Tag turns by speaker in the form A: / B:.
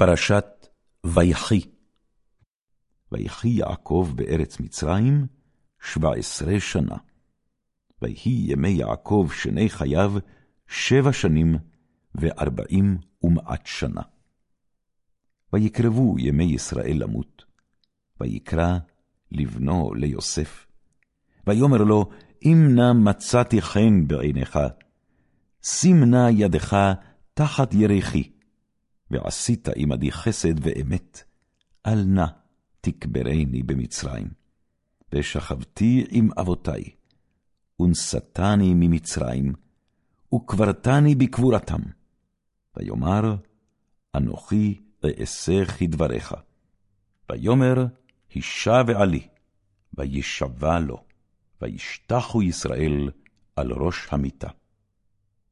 A: פרשת ויחי. ויחי יעקב בארץ מצרים שבע עשרה שנה. ויהי ימי יעקב שני חייו שבע שנים וארבעים ומעט שנה. ויקרבו ימי ישראל למות, ויקרא לבנו ליוסף. ויאמר לו, אם נא מצאתי חן בעיניך, שים נא ידך תחת ירחי, ועשית עמדי חסד ואמת, אל נא תקברני במצרים. ושכבתי עם אבותי, ונשאתני ממצרים, וקברתני בקבורתם. ויאמר, אנוכי אעשה כדבריך. ויאמר, הישב עלי, וישבע לו, וישתחו ישראל על ראש המיטה.